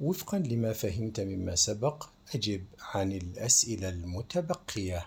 وفقا لما فهمت مما سبق، أجب عن الأسئلة المتبقية.